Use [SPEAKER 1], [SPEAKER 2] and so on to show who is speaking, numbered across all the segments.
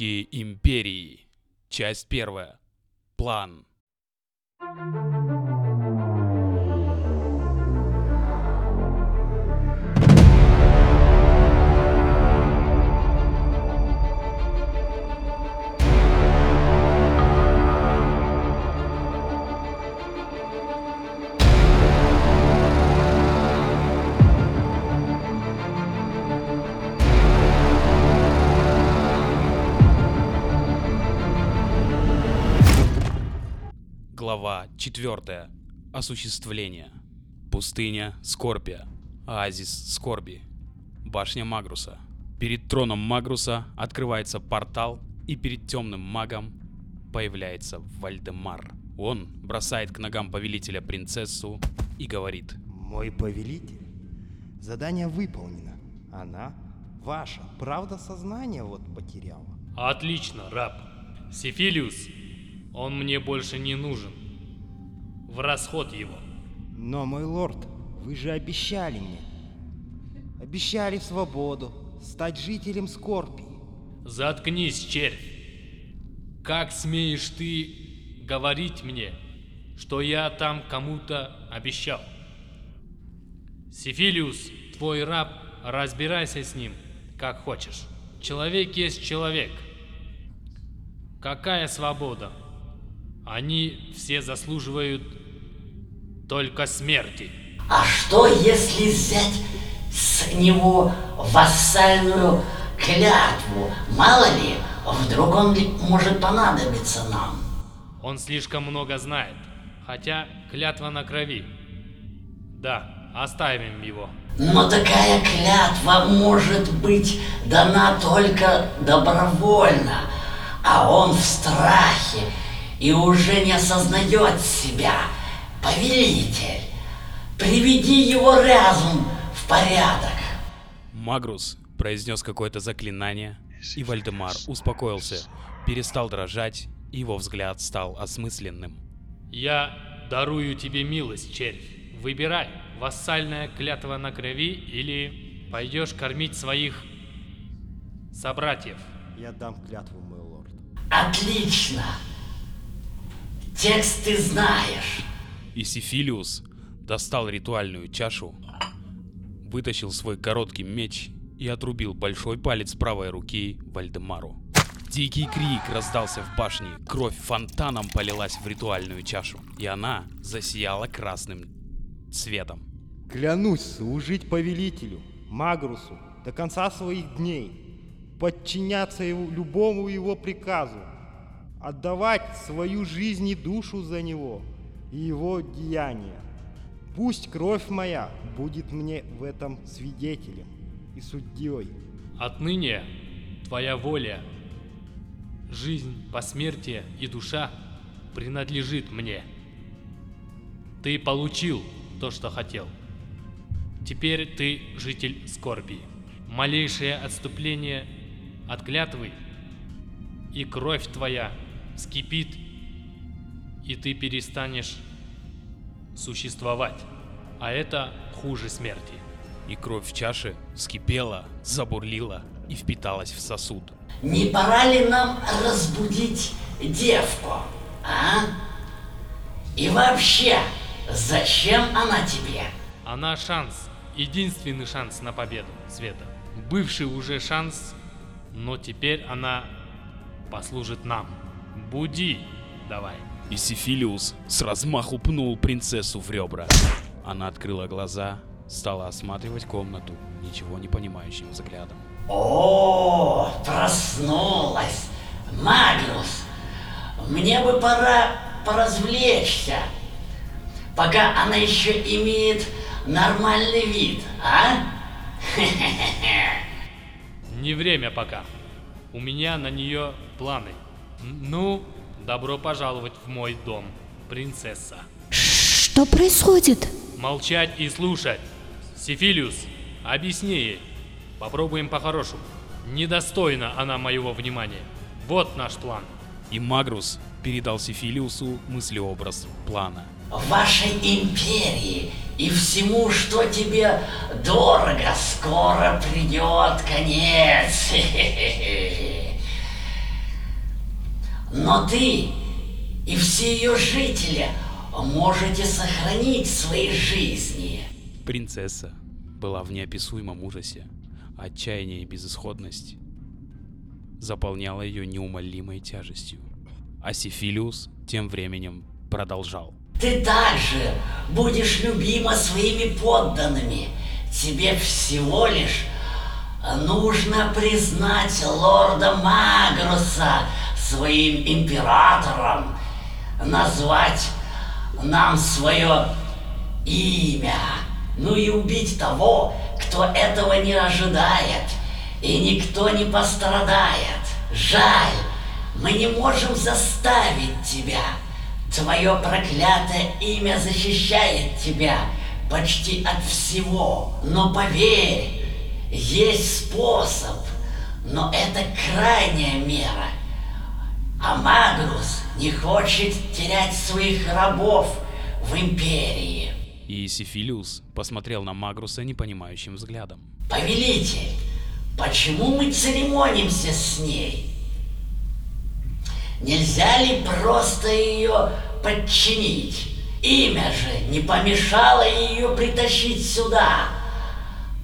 [SPEAKER 1] Руки Империи. Часть первая. План. Глава 4. Осуществление. Пустыня Скорпия. Оазис Скорби. Башня Магруса. Перед троном Магруса открывается портал, и перед темным магом появляется Вальдемар. Он бросает к ногам повелителя принцессу и говорит.
[SPEAKER 2] Мой повелитель, задание выполнено. Она ваша. Правда, сознание вот потеряла.
[SPEAKER 3] Отлично, раб. Сифилиус, он мне больше не нужен. В расход его.
[SPEAKER 2] Но, мой лорд, вы же обещали мне. Обещали свободу, стать жителем Скорпии.
[SPEAKER 3] Заткнись, червь. Как смеешь ты говорить мне, что я там кому-то обещал? Сифилиус, твой раб, разбирайся с ним, как хочешь. Человек есть человек. Какая свобода? Они все заслуживают только смерти.
[SPEAKER 4] А что, если взять с него вассальную клятву? Мало ли, вдруг он может понадобиться нам.
[SPEAKER 3] Он слишком много знает, хотя клятва на крови. Да, оставим его.
[SPEAKER 4] Но такая клятва может быть дана только добровольно, а он в страхе и уже не осознает себя. Повелитель, приведи его разум в порядок.
[SPEAKER 1] Магрус произнес какое-то заклинание, и Вальдемар успокоился, перестал дрожать, и его взгляд стал осмысленным.
[SPEAKER 3] Я дарую тебе милость, червь. Выбирай, вассальная клятва на крови или пойдешь кормить своих собратьев.
[SPEAKER 2] Я дам клятву, мой лорд.
[SPEAKER 4] Отлично. Текст ты знаешь.
[SPEAKER 1] И Сифилиус достал ритуальную чашу, вытащил свой короткий меч и отрубил большой палец правой руки Вальдемару. Дикий крик раздался в башне, кровь фонтаном полилась в ритуальную чашу, и она засияла красным цветом.
[SPEAKER 2] Клянусь служить повелителю, Магрусу, до конца своих дней, подчиняться его, любому его приказу, отдавать свою жизнь и душу за него и его деяния. Пусть кровь моя будет мне в этом свидетелем и судьей.
[SPEAKER 3] Отныне твоя воля, жизнь, посмертие и душа принадлежит мне. Ты получил то, что хотел. Теперь ты житель Скорбии. Малейшее отступление от клятвы, и кровь твоя вскипит, и ты перестанешь существовать. А это хуже смерти.
[SPEAKER 1] И кровь в чаше вскипела, забурлила и впиталась в сосуд.
[SPEAKER 4] Не пора ли нам разбудить девку, а? И вообще, зачем она тебе?
[SPEAKER 3] Она шанс, единственный шанс на победу, Света. Бывший уже шанс, но теперь она послужит нам. Буди, давай.
[SPEAKER 1] И Сифилиус с размаху пнул принцессу в ребра. Она открыла глаза, стала осматривать комнату ничего не понимающим взглядом.
[SPEAKER 4] О, проснулась. Магнус, мне бы пора поразвлечься, пока она еще имеет нормальный вид, а?
[SPEAKER 3] Не время пока. У меня на нее планы. Ну, добро пожаловать в мой дом, принцесса.
[SPEAKER 5] Что происходит?
[SPEAKER 3] Молчать и слушать. Сифилиус, объясни ей. Попробуем по-хорошему. Недостойна она моего внимания. Вот наш план.
[SPEAKER 1] И Магрус передал Сифилиусу мыслеобраз плана.
[SPEAKER 4] Вашей империи и всему, что тебе дорого, скоро придет конец. Но ты и все ее жители можете сохранить свои жизни.
[SPEAKER 1] Принцесса была в неописуемом ужасе. Отчаяние и безысходность заполняла ее неумолимой тяжестью. А Сифилиус тем временем продолжал.
[SPEAKER 4] Ты также будешь любима своими подданными. Тебе всего лишь нужно признать лорда Магруса своим императором, назвать нам свое имя, ну и убить того, кто этого не ожидает, и никто не пострадает. Жаль, мы не можем заставить тебя. Твое проклятое имя защищает тебя почти от всего. Но поверь, есть способ, но это крайняя мера. А Магрус не хочет терять своих рабов в Империи.
[SPEAKER 1] И Сифилиус посмотрел на Магруса непонимающим взглядом.
[SPEAKER 4] Повелитель, почему мы церемонимся с ней? Нельзя ли просто ее подчинить? Имя же не помешало ее притащить сюда.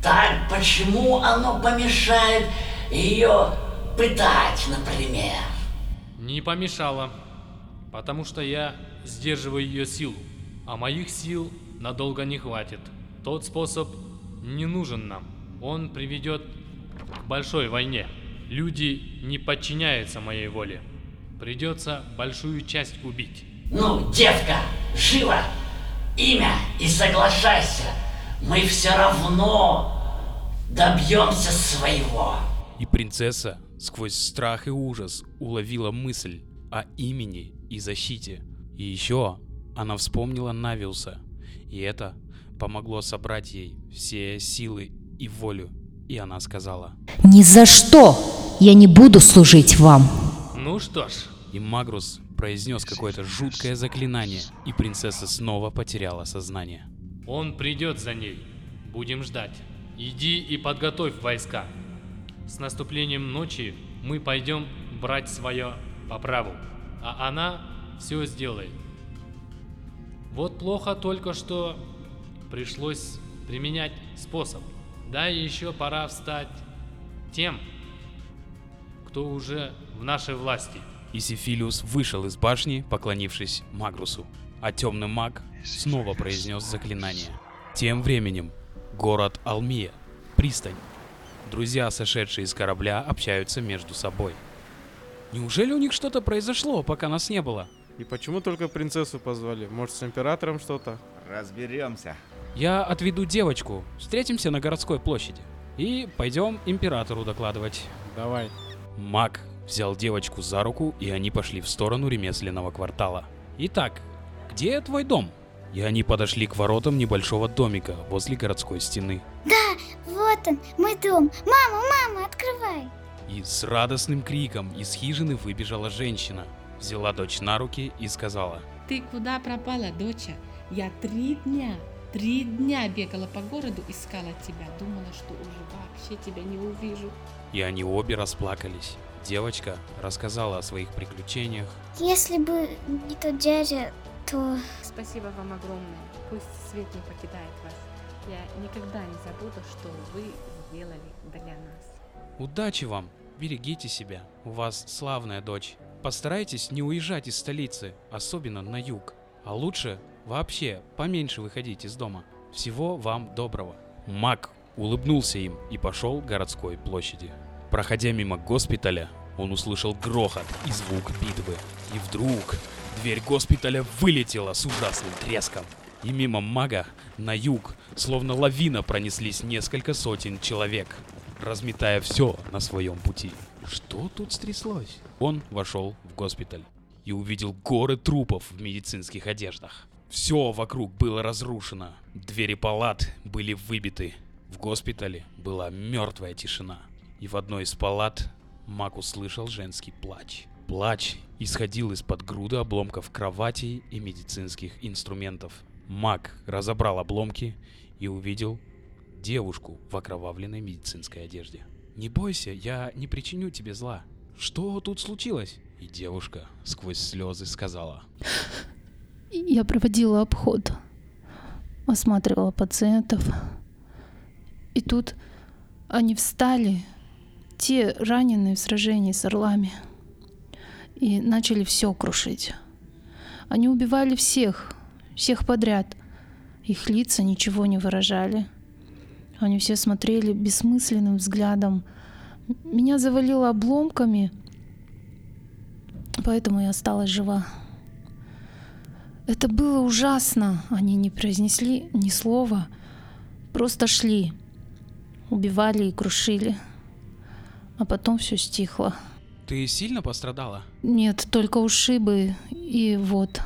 [SPEAKER 4] Так почему оно помешает ее пытать, например?
[SPEAKER 3] Не помешало, потому что я сдерживаю ее силу, а моих сил надолго не хватит. Тот способ не нужен нам. Он приведет к большой войне. Люди не подчиняются моей воле. Придется большую часть убить.
[SPEAKER 4] Ну, девка, живо! Имя и соглашайся. Мы все равно добьемся своего.
[SPEAKER 1] И принцесса сквозь страх и ужас уловила мысль о имени и защите. И еще она вспомнила Навиуса, и это помогло собрать ей все силы и волю. И она сказала,
[SPEAKER 5] Ни за что я не буду служить вам.
[SPEAKER 3] Ну что ж,
[SPEAKER 1] и Магрус произнес какое-то жуткое заклинание, и принцесса снова потеряла сознание.
[SPEAKER 3] он придет за ней. Будем ждать. Иди и подготовь войска. С наступлением ночи мы пойдем брать свое по праву, а она все сделает. Вот плохо только что пришлось применять способ. Да и еще пора встать тем, кто уже в нашей власти.
[SPEAKER 1] И Сифилиус вышел из башни, поклонившись Магрусу, а темный маг снова произнес заклинание. Тем временем город Алмия, пристань. Друзья, сошедшие из корабля, общаются между собой. Неужели у них что-то произошло, пока нас не было?
[SPEAKER 2] И почему только принцессу позвали? Может, с императором что-то?
[SPEAKER 6] Разберемся.
[SPEAKER 1] Я отведу девочку, встретимся на городской площади. И пойдем императору докладывать.
[SPEAKER 2] Давай.
[SPEAKER 1] Маг взял девочку за руку, и они пошли в сторону ремесленного квартала. Итак, где твой дом? И они подошли к воротам небольшого домика возле городской стены.
[SPEAKER 7] Вот он, мой дом. Мама, мама, открывай.
[SPEAKER 1] И с радостным криком из хижины выбежала женщина, взяла дочь на руки и сказала,
[SPEAKER 8] Ты куда пропала, доча? Я три дня, три дня бегала по городу, искала тебя. Думала, что уже вообще тебя не увижу.
[SPEAKER 1] и они обе расплакались. Девочка рассказала о своих приключениях,
[SPEAKER 7] Если бы не тот дядя, то...
[SPEAKER 8] Спасибо вам огромное. Пусть свет не покидает вас. Я никогда не забуду, что вы сделали для нас.
[SPEAKER 1] Удачи вам! Берегите себя, у вас славная дочь. Постарайтесь не уезжать из столицы, особенно на юг. А лучше вообще поменьше выходить из дома. Всего вам доброго. Маг улыбнулся им и пошел к городской площади. Проходя мимо госпиталя, он услышал грохот и звук битвы. И вдруг дверь госпиталя вылетела с ужасным треском. И мимо мага на юг, словно лавина, пронеслись несколько сотен человек, разметая все на своем пути. Что тут стряслось? Он вошел в госпиталь и увидел горы трупов в медицинских одеждах. Все вокруг было разрушено. Двери палат были выбиты. В госпитале была мертвая тишина. И в одной из палат Мак услышал женский плач. Плач исходил из-под груды обломков кроватей и медицинских инструментов. Мак разобрал обломки и увидел девушку в окровавленной медицинской одежде. «Не бойся, я не причиню тебе зла», Что тут случилось? И девушка сквозь слезы сказала.
[SPEAKER 6] Я проводила обход, осматривала пациентов. И тут они встали, те раненые в сражении с орлами, и начали все крушить. Они убивали всех, всех подряд. Их лица ничего не выражали. Они все смотрели бессмысленным взглядом. Меня завалило обломками, поэтому я осталась жива. Это было ужасно. Они не произнесли ни слова, просто шли, убивали и крушили. А потом все стихло.
[SPEAKER 1] Ты сильно пострадала?
[SPEAKER 6] Нет, только ушибы и вот.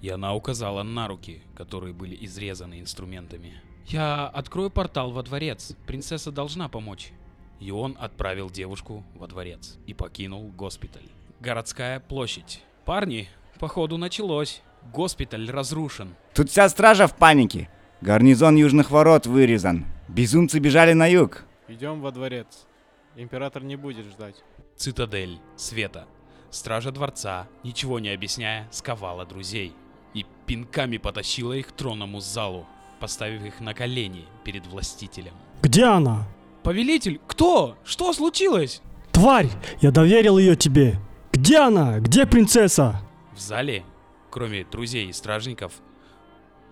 [SPEAKER 1] И она указала на руки, которые были изрезаны инструментами. Я открою портал во дворец. Принцесса должна помочь. И он отправил девушку во дворец и покинул госпиталь. Городская площадь. Парни, походу началось. Госпиталь разрушен.
[SPEAKER 9] Тут вся стража в панике. Гарнизон южных ворот вырезан. Безумцы бежали на юг.
[SPEAKER 10] Идем во дворец. Император не будет ждать.
[SPEAKER 1] Цитадель Света. Стража дворца, ничего не объясняя, сковала друзей. И пинками потащила их к тронному залу, поставив их на колени перед властителем.
[SPEAKER 11] Где она?
[SPEAKER 1] Повелитель, кто? Что случилось?
[SPEAKER 11] Тварь! Я доверил ее тебе. Где она? Где принцесса?
[SPEAKER 1] В зале, кроме друзей и стражников,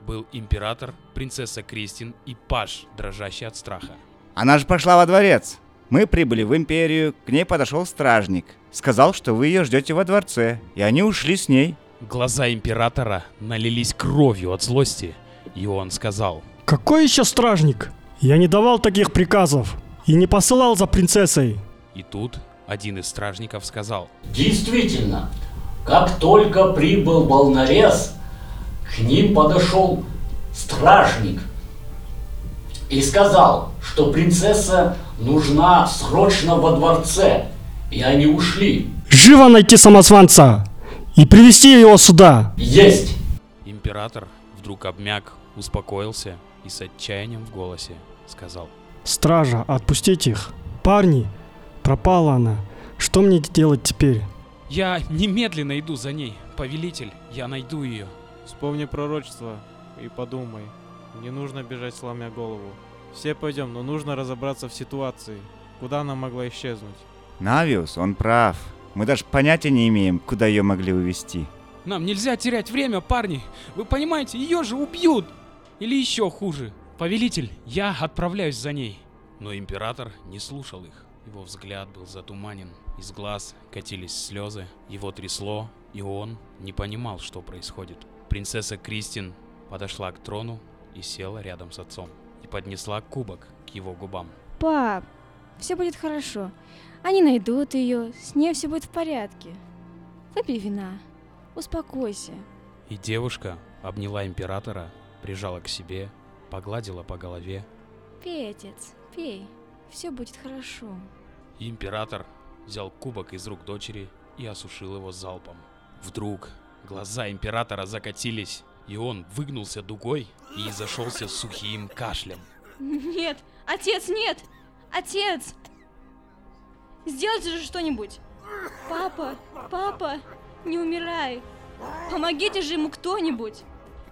[SPEAKER 1] был император, принцесса Кристин и паж, дрожащий от страха.
[SPEAKER 9] Она же пошла во дворец. Мы прибыли в империю, к ней подошел стражник. Сказал, что вы ее ждете во дворце, и они ушли с ней.
[SPEAKER 1] Глаза императора налились кровью от злости, и он сказал,
[SPEAKER 11] Какой еще стражник? Я не давал таких приказов и не посылал за принцессой.
[SPEAKER 1] И тут один из стражников сказал,
[SPEAKER 4] Действительно, как только прибыл волнорез, к ним подошел стражник и сказал, что принцесса нужна срочно во дворце, и они ушли.
[SPEAKER 11] Живо найти самозванца и привести его сюда.
[SPEAKER 4] Есть!
[SPEAKER 1] Император вдруг обмяк, успокоился и с отчаянием в голосе сказал,
[SPEAKER 11] Стража, отпустите их. Парни, пропала она. Что мне делать теперь?
[SPEAKER 1] Я немедленно иду за ней, повелитель, я найду ее.
[SPEAKER 10] Вспомни пророчество и подумай. Не нужно бежать сломя голову. Все пойдем, но нужно разобраться в ситуации. Куда она могла исчезнуть?
[SPEAKER 9] Навиус, он прав. Мы даже понятия не имеем, куда ее могли увезти.
[SPEAKER 1] Нам нельзя терять время, парни. Вы понимаете, ее же убьют. Или еще хуже. Повелитель, я отправляюсь за ней. Но император не слушал их. Его взгляд был затуманен. Из глаз катились слезы. Его трясло, и он не понимал, что происходит. Принцесса Кристин подошла к трону и села рядом с отцом. Поднесла кубок к его губам.
[SPEAKER 12] Пап, все будет хорошо. Они найдут ее, с ней все будет в порядке. Выпей вина, успокойся.
[SPEAKER 1] И девушка обняла императора, прижала к себе, погладила по голове.
[SPEAKER 12] Пей, отец, пей, все будет хорошо.
[SPEAKER 1] И император взял кубок из рук дочери и осушил его залпом. Вдруг глаза императора закатились, и он выгнулся дугой и зашелся сухим кашлем.
[SPEAKER 12] Нет, отец, нет! Отец! Сделайте же что-нибудь! Папа, папа, не умирай! Помогите же ему кто-нибудь!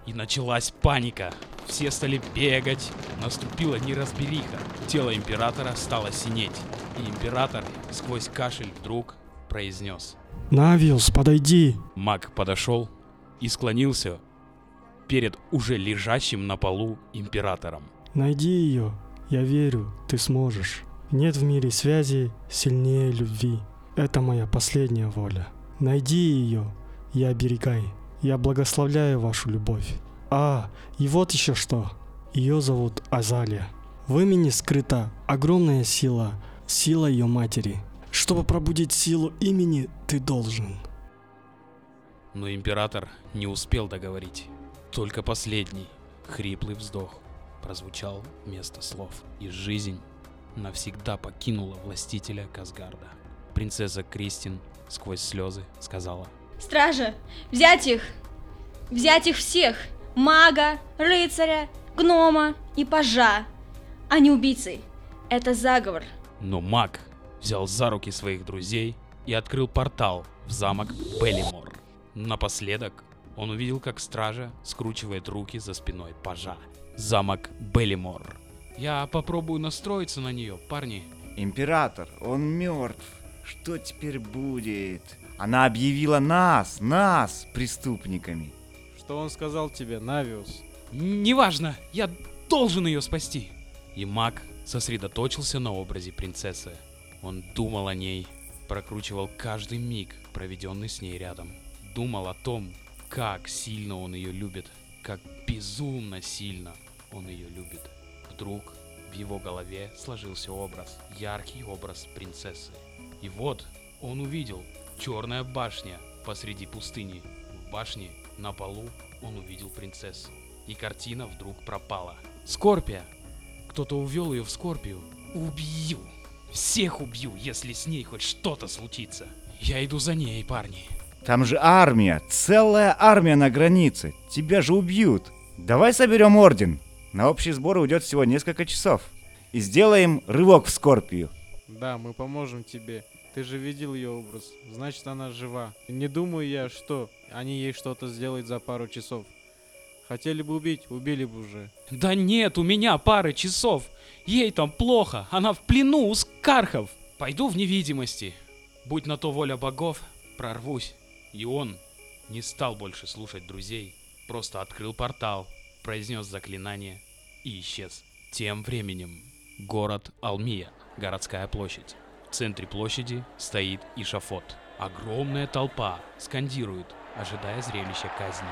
[SPEAKER 1] И началась паника. Все стали бегать, наступила неразбериха. Тело императора стало синеть. И император сквозь кашель вдруг произнес.
[SPEAKER 11] Навиус, подойди.
[SPEAKER 1] Маг подошел и склонился перед уже лежащим на полу императором.
[SPEAKER 11] Найди ее. Я верю, ты сможешь. Нет в мире связи сильнее любви. Это моя последняя воля. Найди ее и оберегай. Я благословляю вашу любовь. А, и вот еще что. Ее зовут Азалия. В имени скрыта огромная сила, сила ее матери. Чтобы пробудить силу имени, ты должен.
[SPEAKER 1] Но император не успел договорить. Только последний, хриплый вздох прозвучал вместо слов. И жизнь навсегда покинула властителя Казгарда. Принцесса Кристин сквозь слезы сказала.
[SPEAKER 12] Стража, взять их! Взять их всех! Мага, рыцаря, гнома и пажа. Они убийцы. Это заговор.
[SPEAKER 1] Но маг взял за руки своих друзей и открыл портал в замок Беллимор. Напоследок он увидел, как стража скручивает руки за спиной пажа. Замок Беллимор. Я попробую настроиться на нее, парни.
[SPEAKER 9] Император, он мертв. Что теперь будет? Она объявила нас, нас, преступниками.
[SPEAKER 10] Что он сказал тебе, Навиус?
[SPEAKER 1] Неважно, я должен ее спасти. И маг сосредоточился на образе принцессы. Он думал о ней, прокручивал каждый миг, проведенный с ней рядом. Думал о том, как сильно он ее любит, как безумно сильно он ее любит. Вдруг в его голове сложился образ, яркий образ принцессы. И вот он увидел черная башня посреди пустыни. В башне на полу он увидел принцессу. И картина вдруг пропала. Скорпия! Кто-то увел ее в Скорпию. Убью! Всех убью, если с ней хоть что-то случится. Я иду за ней, парни.
[SPEAKER 9] Там же армия, целая армия на границе. Тебя же убьют. Давай соберем орден. На общий сбор уйдет всего несколько часов. И сделаем рывок в Скорпию.
[SPEAKER 10] Да, мы поможем тебе. Ты же видел ее образ. Значит, она жива. Не думаю я, что они ей что-то сделают за пару часов. Хотели бы убить, убили бы уже.
[SPEAKER 1] Да нет, у меня пары часов. Ей там плохо, она в плену у скархов. Пойду в невидимости. Будь на то воля богов, прорвусь. И он не стал больше слушать друзей, просто открыл портал, произнес заклинание и исчез. Тем временем город Алмия, городская площадь. В центре площади стоит Ишафот. Огромная толпа скандирует, ожидая зрелища казни.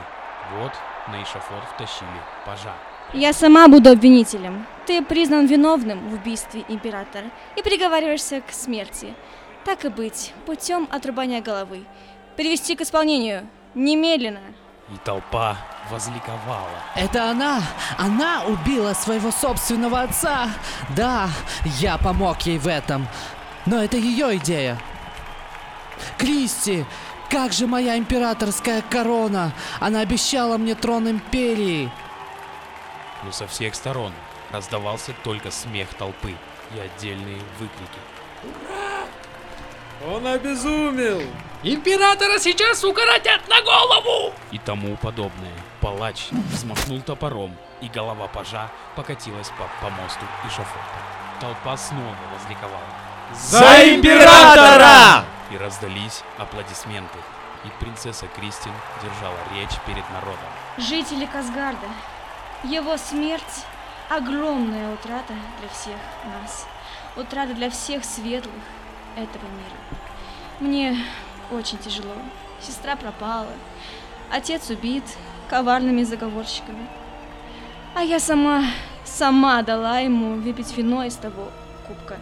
[SPEAKER 1] Вот на Ишафот втащили пажа.
[SPEAKER 12] Я сама буду обвинителем. Ты признан виновным в убийстве императора и приговариваешься к смерти. Так и быть, путем отрубания головы. Привести к исполнению. Немедленно.
[SPEAKER 1] И толпа возликовала.
[SPEAKER 13] Это она! Она убила своего собственного отца! Да, я помог ей в этом. Но это ее идея. Кристи, как же моя императорская корона? Она обещала мне трон империи.
[SPEAKER 1] Но со всех сторон раздавался только смех толпы и отдельные выкрики.
[SPEAKER 10] Он обезумел!
[SPEAKER 3] Императора сейчас укоротят на голову!
[SPEAKER 1] И тому подобное. Палач взмахнул топором, и голова пажа покатилась по помосту и шафота. Толпа снова возликовала.
[SPEAKER 9] За императора!
[SPEAKER 1] И раздались аплодисменты. И принцесса Кристин держала речь перед народом.
[SPEAKER 12] Жители Казгарда, его смерть – огромная утрата для всех нас. Утрата для всех светлых этого мира. Мне очень тяжело. Сестра пропала. Отец убит коварными заговорщиками. А я сама, сама дала ему выпить вино из того кубка.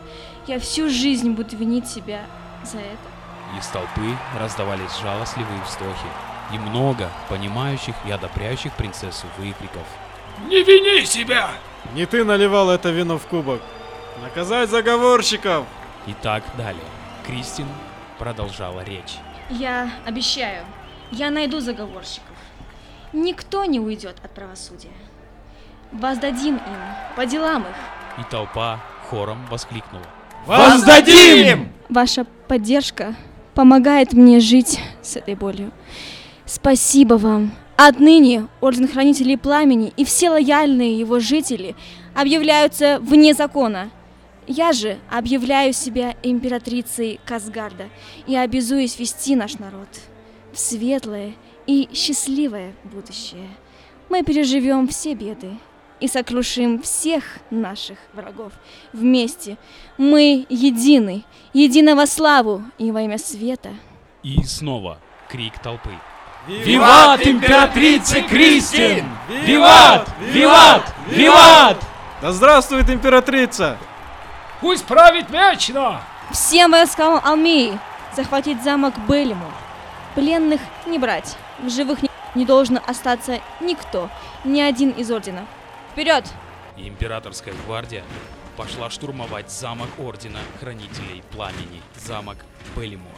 [SPEAKER 12] Я всю жизнь буду винить себя за это.
[SPEAKER 1] Из толпы раздавались жалостливые вздохи. И много понимающих и одобряющих принцессу выкриков.
[SPEAKER 3] Не вини себя!
[SPEAKER 10] Не ты наливал это вино в кубок. Наказать заговорщиков!
[SPEAKER 1] И так далее. Кристин продолжала речь.
[SPEAKER 12] Я обещаю, я найду заговорщиков. Никто не уйдет от правосудия. Воздадим им по делам их.
[SPEAKER 1] И толпа хором воскликнула.
[SPEAKER 9] Воздадим!
[SPEAKER 12] Ваша поддержка помогает мне жить с этой болью. Спасибо вам. Отныне Орден Хранителей Пламени и все лояльные его жители объявляются вне закона. Я же объявляю себя императрицей Казгарда и обязуюсь вести наш народ в светлое и счастливое будущее. Мы переживем все беды и сокрушим всех наших врагов. Вместе мы едины, во славу и во имя света.
[SPEAKER 1] И снова крик толпы.
[SPEAKER 3] Виват императрица Кристин! Виват! Виват! Виват!
[SPEAKER 10] Да здравствует императрица!
[SPEAKER 3] Пусть правит вечно!
[SPEAKER 12] Всем войскам Алмии захватить замок Беллиму. Пленных не брать. В живых не, не должен остаться никто, ни один из ордена. Вперед!
[SPEAKER 1] Императорская гвардия пошла штурмовать замок Ордена Хранителей Пламени, замок Беллимор.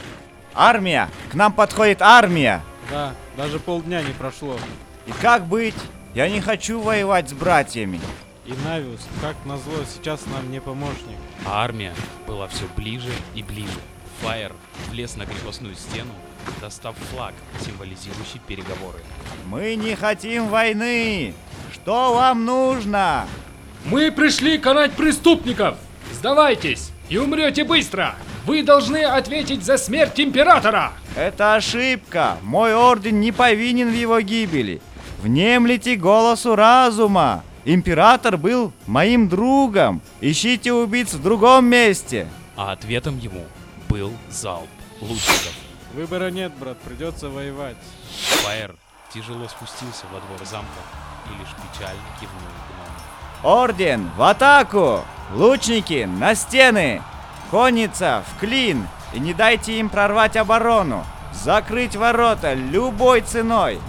[SPEAKER 9] Армия! К нам подходит армия!
[SPEAKER 10] Да, даже полдня не прошло.
[SPEAKER 9] И как быть? Я не хочу воевать с братьями.
[SPEAKER 10] И Навиус, как назло, сейчас нам не помощник.
[SPEAKER 1] А армия была все ближе и ближе. Фаер влез на крепостную стену, достав флаг, символизирующий переговоры.
[SPEAKER 9] Мы не хотим войны! Что вам нужно?
[SPEAKER 3] Мы пришли карать преступников! Сдавайтесь и умрете быстро! Вы должны ответить за смерть императора!
[SPEAKER 9] Это ошибка! Мой орден не повинен в его гибели. Внемлите голосу разума! Император был моим другом. Ищите убийц в другом месте.
[SPEAKER 1] А ответом ему был залп лучников.
[SPEAKER 10] Выбора нет, брат, придется воевать.
[SPEAKER 1] Фаер тяжело спустился во двор замка и лишь печально кивнул гному.
[SPEAKER 9] Орден, в атаку! Лучники, на стены! Конница, в клин! И не дайте им прорвать оборону! Закрыть ворота любой ценой!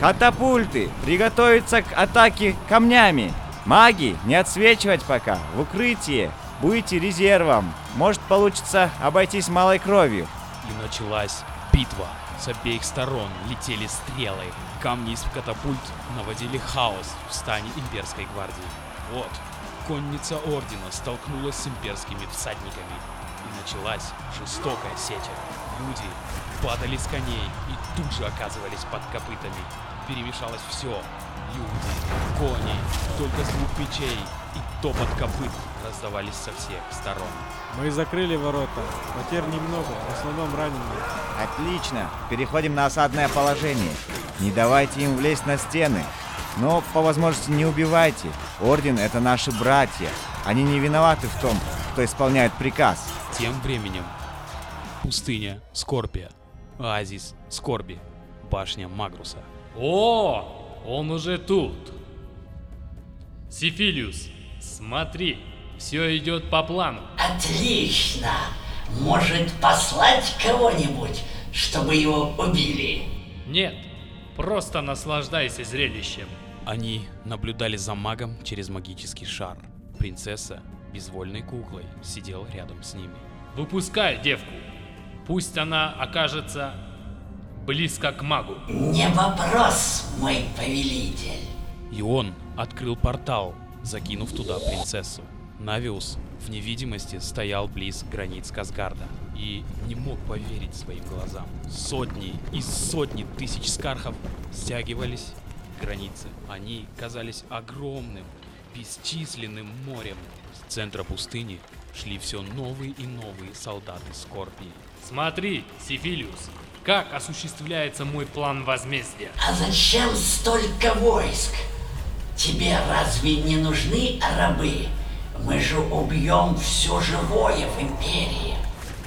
[SPEAKER 9] Катапульты! Приготовиться к атаке камнями! Маги, не отсвечивать пока! В укрытие! Будете резервом! Может получится обойтись малой кровью!
[SPEAKER 1] И началась битва. С обеих сторон летели стрелы. Камни из катапульт наводили хаос в стане имперской гвардии. Вот, конница ордена столкнулась с имперскими всадниками. И началась жестокая сеча. Люди падали с коней и тут же оказывались под копытами. Перемешалось все. Люди, кони, только звук мечей и топот копыт раздавались со всех сторон.
[SPEAKER 10] Мы закрыли ворота. Потерь немного, в основном раненые.
[SPEAKER 9] Отлично! Переходим на осадное положение. Не давайте им влезть на стены. Но по возможности не убивайте. Орден — это наши братья. Они не виноваты в том, кто исполняет приказ.
[SPEAKER 1] Тем временем пустыня Скорпия, оазис Скорби, башня Магруса.
[SPEAKER 3] О, он уже тут. Сифилиус, смотри, все идет по плану.
[SPEAKER 4] Отлично! Может послать кого-нибудь, чтобы его убили?
[SPEAKER 3] Нет, просто наслаждайся зрелищем.
[SPEAKER 1] Они наблюдали за магом через магический шар. Принцесса безвольной куклой сидела рядом с ними.
[SPEAKER 3] Выпускай девку. Пусть она окажется близко к магу.
[SPEAKER 4] Не вопрос, мой повелитель.
[SPEAKER 1] И он открыл портал, закинув туда принцессу. Навиус в невидимости стоял близ границ Казгарда и не мог поверить своим глазам. Сотни и сотни тысяч скархов стягивались к границе. Они казались огромным, бесчисленным морем. С центра пустыни шли все новые и новые солдаты Скорпии.
[SPEAKER 3] Смотри, Сифилиус, как осуществляется мой план возмездия.
[SPEAKER 4] А зачем столько войск? Тебе разве не нужны рабы? Мы же убьем все живое в Империи.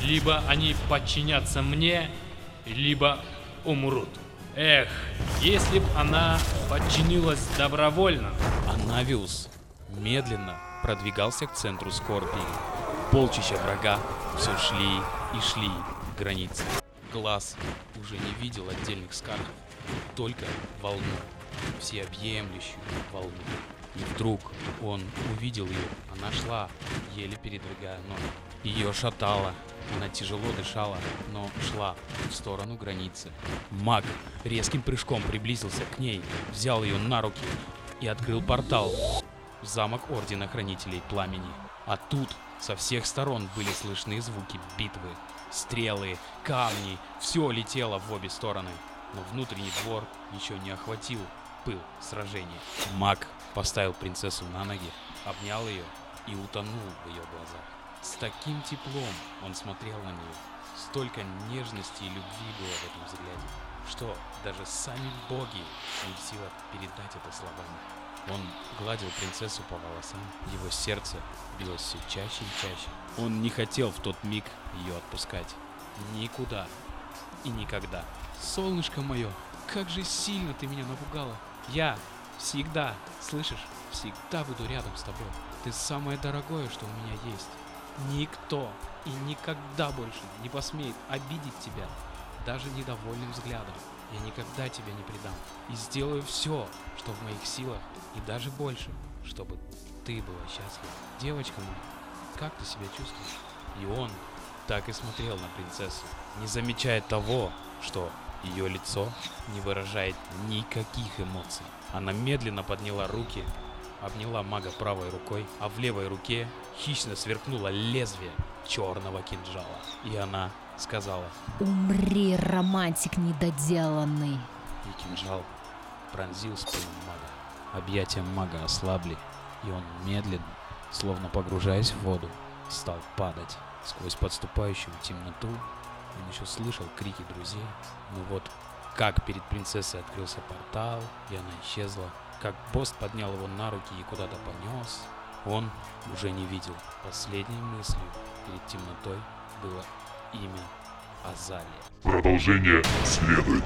[SPEAKER 3] Либо они подчинятся мне, либо умрут. Эх, если б она подчинилась добровольно.
[SPEAKER 1] А Навиус медленно продвигался к центру Скорпии. Полчища врага все шли и шли к границе. Глаз уже не видел отдельных скархов, только волну, всеобъемлющую волну. И вдруг он увидел ее. Она шла, еле передвигая ноги. Ее шатало. Она тяжело дышала, но шла в сторону границы. Маг резким прыжком приблизился к ней, взял ее на руки и открыл портал в замок Ордена Хранителей Пламени. А тут со всех сторон были слышны звуки битвы. Стрелы, камни, все летело в обе стороны. Но внутренний двор еще не охватил пыл сражения. Маг поставил принцессу на ноги, обнял ее и утонул в ее глазах. С таким теплом он смотрел на нее. Столько нежности и любви было в этом взгляде, что даже сами боги не в силах передать это словами. Он гладил принцессу по волосам, его сердце билось все чаще и чаще. Он не хотел в тот миг ее отпускать. Никуда и никогда. Солнышко мое, как же сильно ты меня напугала. Я всегда, слышишь, всегда буду рядом с тобой. Ты самое дорогое, что у меня есть. Никто и никогда больше не посмеет обидеть тебя, даже недовольным взглядом. Я никогда тебя не предам и сделаю все, что в моих силах, и даже больше, чтобы ты была счастлива. Девочка моя, как ты себя чувствуешь? И он так и смотрел на принцессу, не замечая того, что ее лицо не выражает никаких эмоций. Она медленно подняла руки обняла мага правой рукой, а в левой руке хищно сверкнуло лезвие черного кинжала. И она сказала,
[SPEAKER 5] Умри, романтик недоделанный.
[SPEAKER 1] и кинжал пронзил спину мага. Объятия мага ослабли, и он медленно, словно погружаясь в воду, стал падать. Сквозь подступающую темноту он еще слышал крики друзей. Ну вот, как перед принцессой открылся портал, и она исчезла, как Бост поднял его на руки и куда-то понес, он уже не видел. Последней мыслью перед темнотой было имя Азалия.
[SPEAKER 14] Продолжение следует.